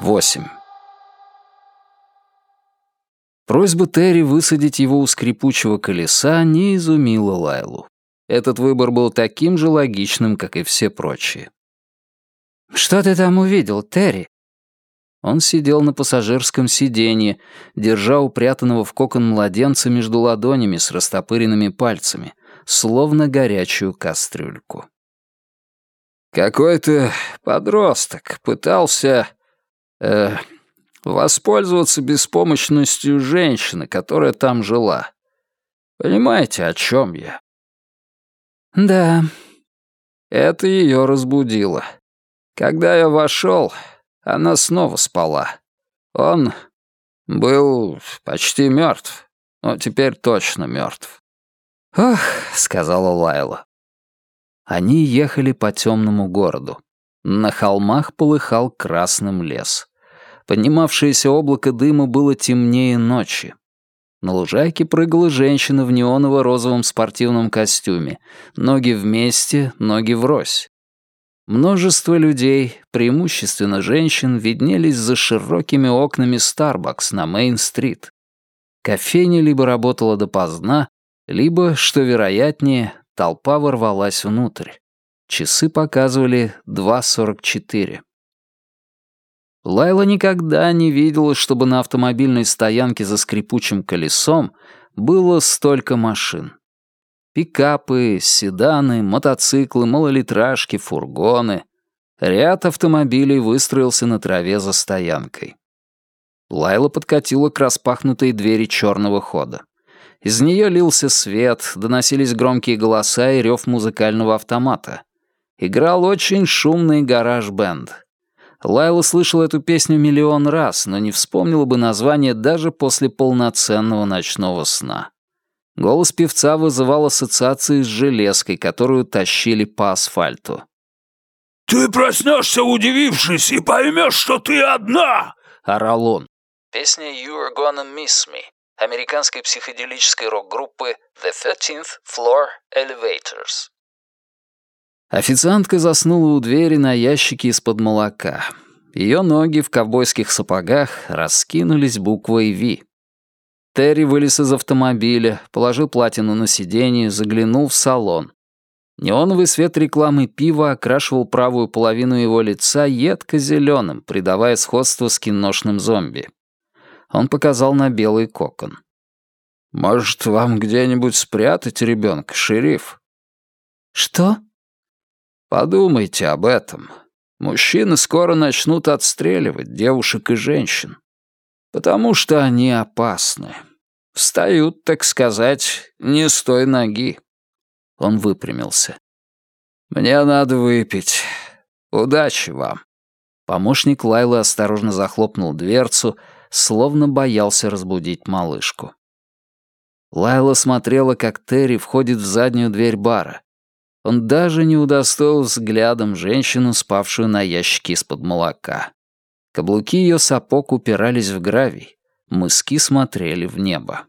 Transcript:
8. Просьба Терри высадить его у скрипучего колеса не изумила Лайлу. Этот выбор был таким же логичным, как и все прочие. «Что ты там увидел, Терри?» Он сидел на пассажирском сиденье, держа упрятанного в кокон младенца между ладонями с растопыренными пальцами, словно горячую кастрюльку. Какой-то подросток пытался э, воспользоваться беспомощностью женщины, которая там жила. Понимаете, о чем я? Да. Это ее разбудило. Когда я вошел, она снова спала. Он был почти мертв, но теперь точно мертв. «Ох», — сказала Лайла. Они ехали по темному городу. На холмах полыхал красным лес. Поднимавшееся облако дыма было темнее ночи. На лужайке прыгала женщина в неоново-розовом спортивном костюме. Ноги вместе, ноги врозь. Множество людей, преимущественно женщин, виднелись за широкими окнами Starbucks на Мейн-стрит. Кофейня либо работала допоздна, либо, что вероятнее, толпа ворвалась внутрь. Часы показывали 2.44. Лайла никогда не видела, чтобы на автомобильной стоянке за скрипучим колесом было столько машин. Пикапы, седаны, мотоциклы, малолитражки, фургоны. Ряд автомобилей выстроился на траве за стоянкой. Лайла подкатила к распахнутой двери черного хода. Из нее лился свет, доносились громкие голоса и рев музыкального автомата. Играл очень шумный гараж-бенд. Лайла слышала эту песню миллион раз, но не вспомнила бы название даже после полноценного ночного сна. Голос певца вызывал ассоциации с железкой, которую тащили по асфальту. «Ты проснешься, удивившись, и поймешь, что ты одна!» — орал он. Песня «You're Gonna Miss Me» американской психоделической рок-группы The Thirteenth Floor Elevators. Официантка заснула у двери на ящике из-под молока. Ее ноги в ковбойских сапогах раскинулись буквой «Ви». Терри вылез из автомобиля, положил платину на сиденье, заглянул в салон. Неоновый свет рекламы пива окрашивал правую половину его лица едко-зеленым, придавая сходство с киношным зомби. Он показал на белый кокон. «Может, вам где-нибудь спрятать ребенка, шериф?» «Что?» Подумайте об этом. Мужчины скоро начнут отстреливать девушек и женщин. Потому что они опасны. Встают, так сказать, не с той ноги. Он выпрямился. «Мне надо выпить. Удачи вам». Помощник Лайлы осторожно захлопнул дверцу, словно боялся разбудить малышку. Лайла смотрела, как Терри входит в заднюю дверь бара. Он даже не удостоил взглядом женщину, спавшую на ящике из-под молока. Каблуки ее сапог упирались в гравий, мыски смотрели в небо.